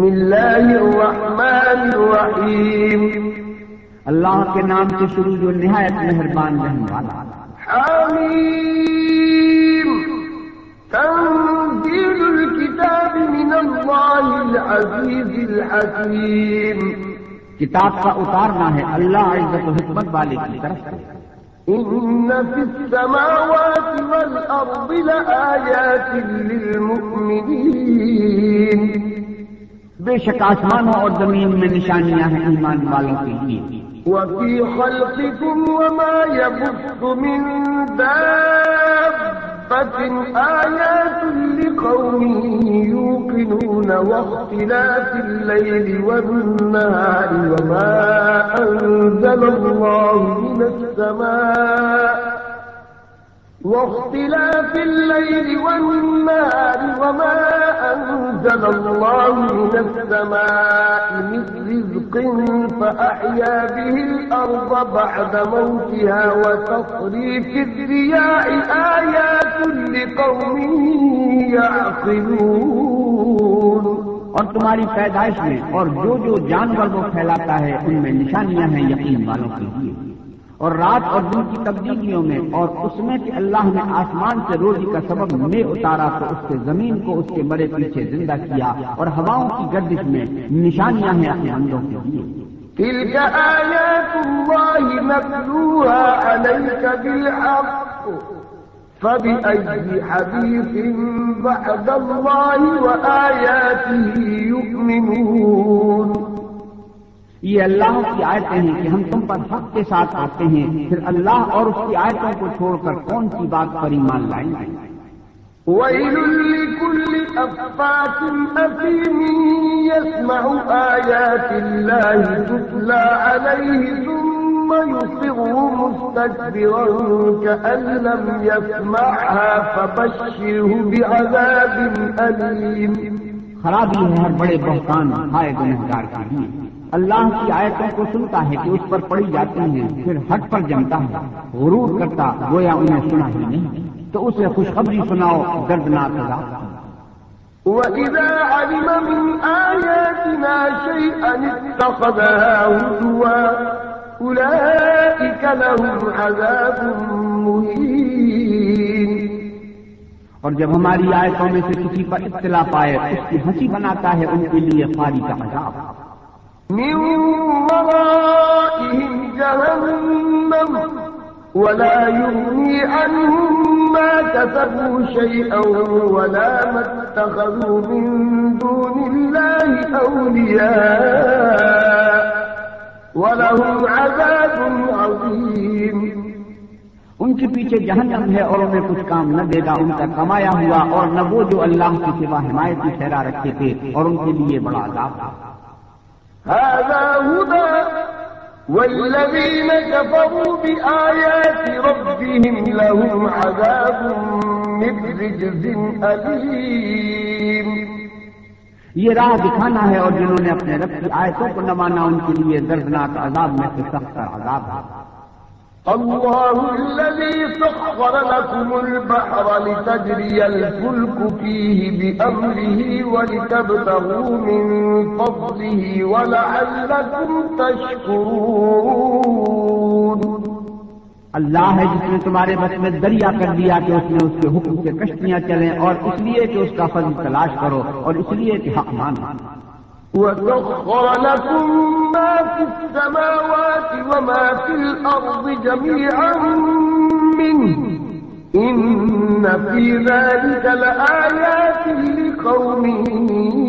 بسم الله الرحمن الرحيم اللہ کے نام سے شروع جو نہایت مہربان رہنے والا۔ حميم تنزيل الكتاب من الله العزيز الحكيم کتاب کا اتارنا ہے اللہ عزت و حکمت والے کی طرف سے۔ إن في السماوات والأرض لآيات للمؤمنين بے شک آسمانوں اور زمین میں نشانیاں ہیں ایمان والوں کے لیے۔ وفي خلقكم وما يبث من دابة آيات لقوم يوقنون واختلاف الليل والنهار وما أنزل الله من السماء واختلاف الليل والنهار وما أنزل الله من السماء من رزق فأحيا به الأرض بعد موتها وتصريف الرياح آيات لقوم يعقلون. اور تمہاری پیدائش میں اور جو جو جانور وہ پھیلاتا ہے، ان میں نشانیاں ہیں یقین والوں کے لیے۔ اور رات اور دن کی تبدیلیوں میں اور اس میں کہ اللہ نے آسمان سے روزی کا سبب میں اتارا تو اس سے زمین کو اس کے مرے پیچھے زندہ کیا اور ہواؤں کی گردش میں نشانیاں ہیں اپنے اندروں کے لیے۔ تلك آيات الله نتلوها عليك بالحق فبأي حديث بعد الله وآياته يؤمنون یہ اللہ کی آیتیں ہیں کہ ہم تم پر حق کے ساتھ آتے ہیں، پھر اللہ اور اس کی آیتوں کو چھوڑ کر کون سی بات پر ایمان لائیں گے؟ ويل لكل أفاك أثيم يسمع آيات الله تتلى عليه ثم يصر مستكبرا كأن لم يسمعها فبشره بعذاب أليم خرابی ہے ہر بڑے بہتان ہائے گنہگار کے لیے اللہ کی آیتوں کو سنتا ہے کہ اس پر پڑی جاتی ہیں، پھر ہٹ پر جمتا ہے۔ غرور کرتا گویا انہیں سنا ہی نہیں۔ تو اسے خوشخبری سناؤ، دردناک عذاب۔ کی۔ وإذا علم من آياتنا شيئا اتخذها هزوا، أولئك لهم عذاب مهين۔ اور جب ہماری آیتوں میں سے کسی پر اطلاع پائے اس کی ہنسی بناتا ہے ان کے لیے خاری کا عذاب۔ ولا يغني عنهم ما كسبوا شيئا ولا ما اتخذوا من دون الله أولياء ولهم عذاب عظيم۔ ان کے پیچھے جہنم ہے اور انہیں کچھ کام نہ دے گا ان کا کمایا ہوا اور نہ وہ جو اللہ کی سوا حمایتی ٹھہرا رکھتے تھے اور ان کے لیے بڑا عذاب تھا۔ هذا هدى والذين كفروا بآيات ربهم لهم عذاب من رجز أليم۔ یہ راہ دکھانا ہے اور جنہوں نے اپنے رب کی آیتوں کو نہ مانا ان کے لیے دردناک عذاب میں سے سخت عذاب ہے۔ الله الذي سخر لكم البحر لتجري الفلك فيه بأمره ولتبتغوا من فضله ولعلكم تشكرون. اللہ ہے جس نے تمہارے بس میں دریا کر دیا کہ اس میں اس کے حکم سے کشتیاں چلیں اور اس لیے کہ اس کا فضل تلاش کرو اور اس لیے کہ حق مانو۔ وسخر لكم ما في السماوات وما في الأرض جميعا منه. إن في ذلك لآيات لقوم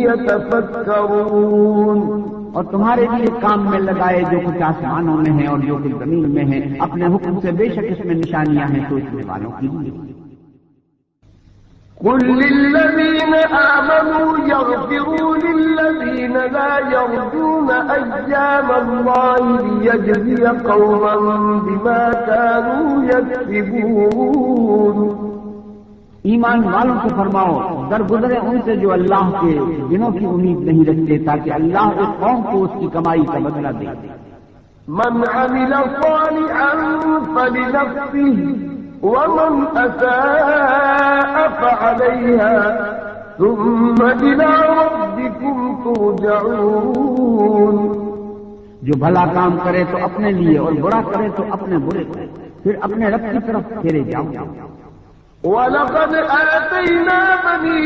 يتفكرون. اور تمہارے لیے کام میں لگائے جو کچھ آسمانوں میں ہیں اور جو کچھ زمین میں ہے اپنے حکم سے بے شک اس میں نشانیاں ہیں سوچنے والوں کے لیے۔ قل للذين آمنوا يغفروا للذين لا يرجون أيام الله ليجزي قوما بما كانوا يكسبون. ایمان والوں کو فرماؤ درگزرے ان سے جو اللہ کے دنوں کی امید نہیں رکھتے تاکہ اللہ اس قوم کو اس کی کمائی کا بدلہ دے۔ من عمل صالحا فلنفسه ومن أساء فعليها ثم إلى ربكم ترجعون. جو بھلا کام کرے تو اپنے لیے اور برا کرے تو اپنے برے کرے، پھر اپنے رب کی طرف پھیرے جاؤ ولقد آتينا بني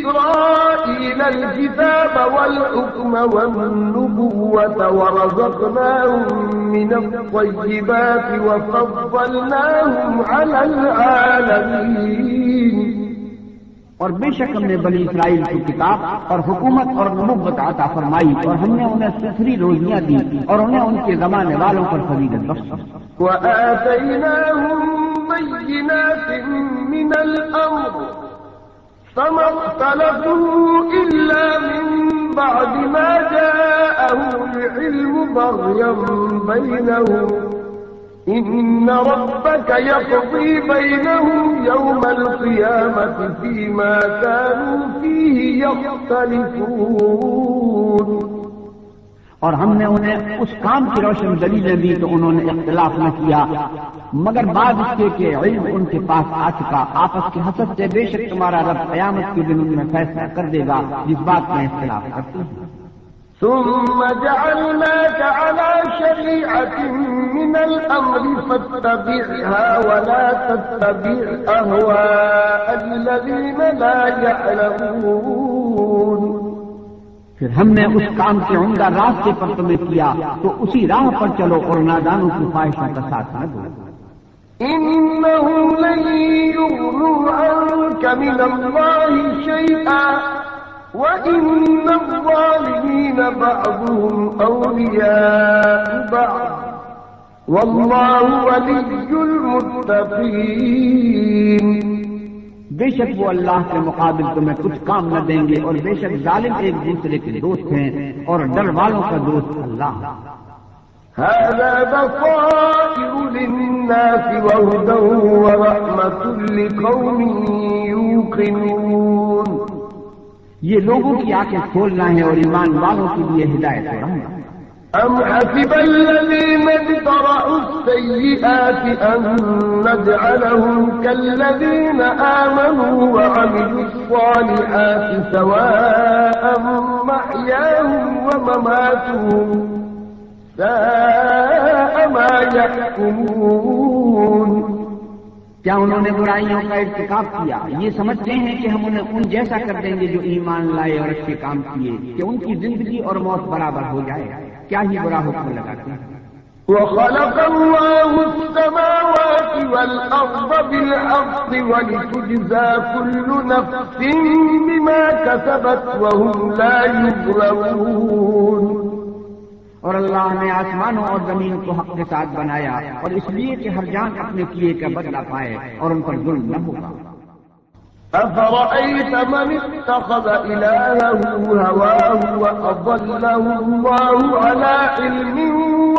إسرائيل الكتاب والحكم والنبوة ورزقناهم من الطيبات وفضلناهم على العالمين. اور بے شک ہم نے بنی اسرائیل کی کتاب اور حکومت اور نبوت عطا فرمائی اور ہم نے انہیں سسری روزیاں دی اور انہیں ان کے زمانے والوں پر فضیلت بخش وآتيناهم بينات من الأمر فما اختلفوا إلا من بعد ما جاءهم العلم بغيا بينهم إن ربك يقضي بينهم يوم القيامة فيما كانوا فيه يختلفون اور ہم نے انہیں اس کام کی روشن دلیلیں دی تو انہوں نے اختلاف نہ کیا۔ مگر بعد اس کے کہ علم ان کے پاس آ چکا۔ آپس کے حسد سے بے شک تمہارا رب قیامت کے دن ان میں فیصلہ کر دے گا۔ جس بات میں اختلاف کرتے ہیں۔ ثم جعلناك على شريعة من الأمر فاتبعها ولا تتبع أهواء الذين لا يعلمون. پھر ہم نے اس کام کے عمدہ راستے پر تمہیں کیا، تو اسی راہ پر چلو اور نادانوں کی خواہشوں کا ساتھ نہ دو۔ إنهم لن يغنوا عنك من الله شيئا وإن الظالمين بعضهم أولياء بعض۔ والله ولي المتقين بے شک وہ اللہ کے مقابل تمہیں کچھ کام نہ دیں گے اور بے شک ظالم ایک دوسرے کے دوست ہیں اور ڈر والوں کا دوست اللہ هذا بصائر للناس وهدى ورحمة لقوم يوقنون. یہ لوگوں کی آنکھیں کھولنا ہے اور ایمان والوں کے لیے ہدایت و رحمت۔ أم حسب الذين اجترحوا السيئات أن نجعلهم كالذين آمنوا وعملوا الصالحات سواء محياهم ومماتهم ساء ما يحكمون کیا انہوں نے برائیوں کا ارتکاب کیا؟ یہ سمجھتے ہیں کہ ہم انہیں ان جیسا کر دیں گے جو ایمان لائے اور اچھے کام کیے، کہ ان کی زندگی اور موت برابر ہو جائے۔ کیا ہی برا حکم لگاتے ہیں؟ وخلق الله السماوات والأرض بالحق ولتجزى كل نفس بما كسبت وهم لا يظلمون. اور اللہ نے آسمانوں اور زمین کو حق کے ساتھ بنایا اور اس لیے کہ ہر جان اپنے کیے کا بدلہ پائے اور ان پر ظلم نہ ہوگا۔ أفرأيت من اتخذ إلهه هواه وأضله الله على علم؟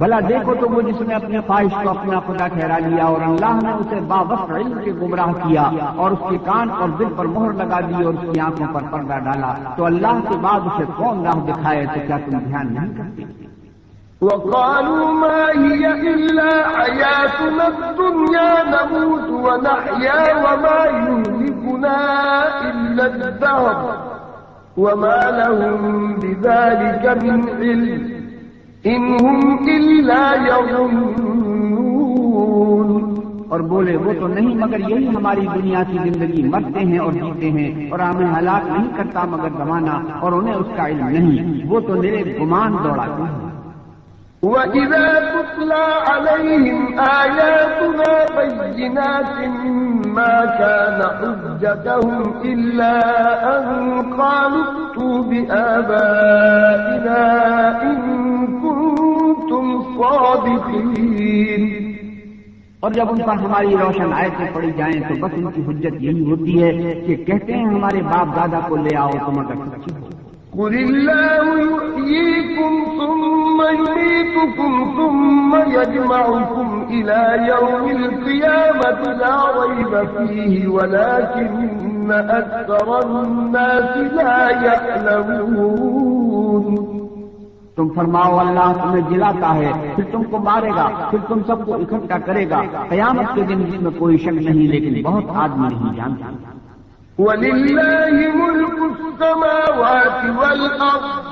بھلا دیکھو تو وہ جس نے اپنے خواہش کو اپنا خدا ٹھہرا لیا اور اللہ نے اسے بابق علم کے گمراہ کیا اور اس کے کان اور دل پر مہر لگا دی اور اس کی آنکھوں پر پردہ ڈالا۔ تو اللہ کے بعد اسے کون راہ دکھائے تو کیا تم دھیان نہیں کرتے؟ وقالوا ما هي إلا حياتنا الدنيا نموت ونحيا وما يهلكنا إلا الدهر وما لهم بذلك من علم. إن هم إلا يظنون۔ اور بولے وہ تو نہیں مگر یہی ہماری دنیا کی زندگی مرتے ہیں اور جیتے ہیں اور ہمیں ہلاک نہیں کرتا مگر زمانہ اور انہیں اس کا علم نہیں۔ وہ تو میرے گمان دوڑاتے ہیں۔ وإذا تتلى عليهم آياتنا بينات ما كان حجتهم إلا أن قالوا ائتوا بآبائنا إن اور جب ان پر ہماری روشن آیتیں پڑی جائیں تو بس ان کی حجت یہی ہوتی ہے کہ کہتے ہیں ہمارے باپ دادا کو لے آؤ تم اگر سچی ہو۔ قل الله يحييكم ثم يميتكم ثم يجمعكم إلى يوم القيامة لا ريب فيه ولكن أكثر الناس لا يعلمون۔ تم فرماؤ اللہ تمہیں جلاتا ہے پھر تم کو مارے گا پھر تم سب کو اکٹھا کرے گا۔ قیامت کے دن جس میں کوئی شک نہیں لیکن بہت آدمی نہیں جانتا ولله ملك السماوات والأرض۔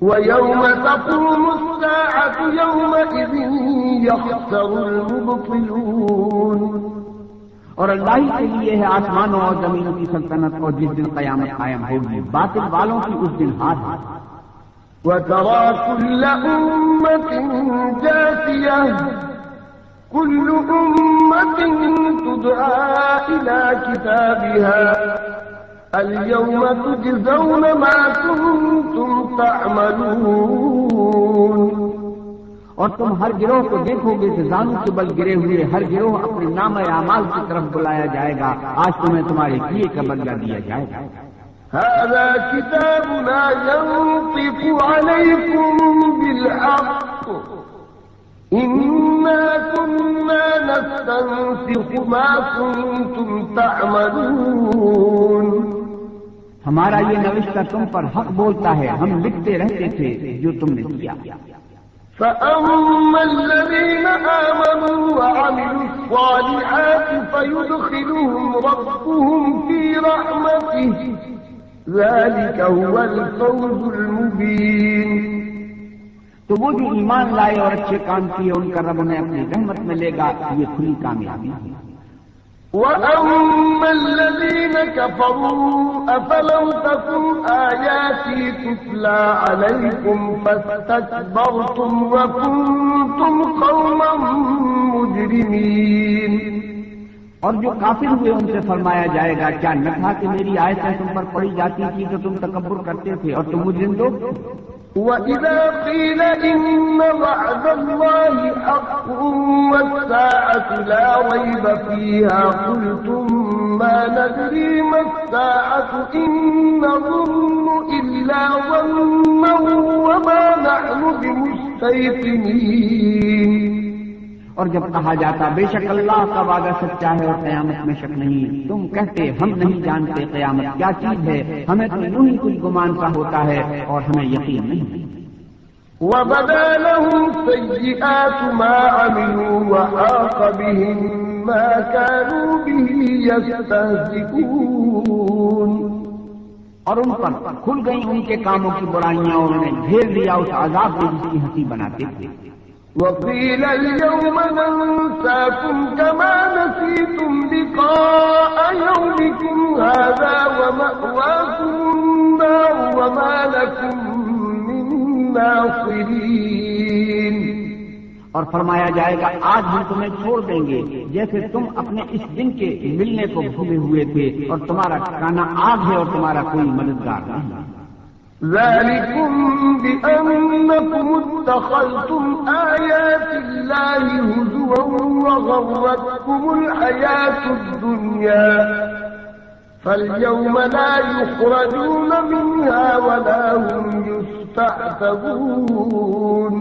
ويوم تقوم الساعة يومئذ يخسر المبطلون۔ اور اللہ ہی کے لیے ہے آسمانوں اور زمینوں کی سلطنت اور جس دن قیامت قائم ہوگی باطل والوں کی اس دن ہے وترى كل أمة جاثية كل أمة تدعى إلى كتابها. اليوم تجزون ما كنتم تعملون. اور تم ہر گروہ کو دیکھو گے زانو کے بل گرے ہوئے، ہر گروہ اپنے نام اعمال کی طرف بلایا جائے گا۔ آج تمہیں تمہارے کیے کا بدلہ دیا جائے گا۔ هذا كتابنا ينطق عليكم بالحق. إنا كنا نستنسخ ما كنتم تعملون. ہمارا یہ نوشتہ تم پر حق بولتا ہے ہم لکھتے رہتے تھے جو تم نے کیا۔ فأما الذين آمنوا وعملوا الصالحات فيدخلهم ربهم في رحمته. ذلك هو الفوز المبين. تو وہ جو ایمان لائے اور اچھے کام کیے ان کا رب انہیں اپنی رحمت میں لے گا یہ کھلی کامیابی ہے۔ وأما الذين كفروا أفلم تكن آياتي تتلى عليكم فاستكبرتم وكنتم قوما مجرمين۔ اور جو کافر ہوئے ان سے فرمایا جائے گا، کیا نہ تھا کہ میری آیتیں تم پر پڑی جاتی تھی تو تم تکبر کرتے تھے اور تم مجرم لوگ؟ تھے وإذا قيل إن وعد الله حق والساعة لا ريب فيها قلتم ما ندري ما الساعة إن نظن إلا ظنا وما نحن بمستيقنين اور جب کہا جاتا بے شک اللہ کا وعدہ سچا ہے اور قیامت میں شک نہیں۔ تم کہتے ہم نہیں جانتے قیامت کیا چیز ہے ہمیں تو یوں ہی کچھ گمان سا ہوتا ہے اور ہمیں یقین نہیں۔ وبدا لهم سيئات ما عملوا وحاق بهم ما كانوا به يستهزئون۔ اور ان پر کھل گئی ان کے کاموں کی برائیاں اور انہیں گھیر لیا اس عذاب میں جس کی ہنسی بناتے تھے۔ وقيل اليوم ننساكم كما نسيتم لقاء يومكم هذا ومأواكم النار وما لكم من ناصرين. اور فرمایا جائے گا، آج ہم تمہیں چھوڑ دیں گے، جیسے تم اپنے اس دن کے ملنے کو بھولے ہوئے تھے اور تمہارا ٹھکانا آگ ہے اور تمہارا کوئی مددگار نہیں۔ ذلكم بأنكم اتخذتم آيات الله هزوا وغرتكم الحياة الدنيا فاليوم لا يخرجون منها ولا هم يستعتبون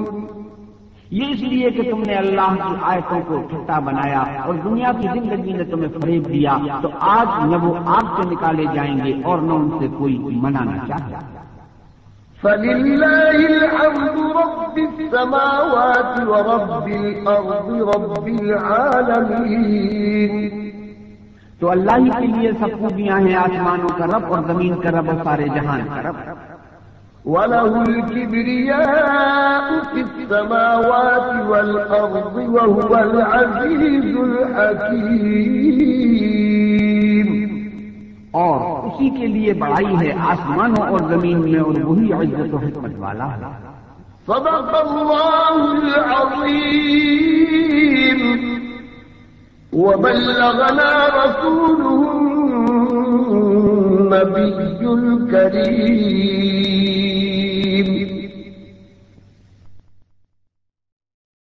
یہ اس لیے کہ تم نے اللہ کی آیتوں کو ٹھٹا بنایا اور دنیا کی زندگی نے تمہیں فریب دیا تو آج نہ وہ آگ سے نکالے جائیں گے اور نہ ان سے کوئی منانا چاہے۔ فلله الحمد رب السماوات ورب الأرض رب العالمين تو اللہ ہی کے لیے سب خوبیاں ہیں آسمانوں کا رب اور زمین کا رب اور سارے جہان کا رب۔ وله الكبرياء في السماوات والأرض وهو العزيز الحكيم اسی کے لیے بڑائی ہے، آسمانوں اور زمین میں، اور وہی عزت و حکمت والا۔ ہے صدق اللہ العظیم۔ وبلغنا رسوله النبي الكريم